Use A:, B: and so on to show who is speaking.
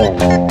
A: Oh.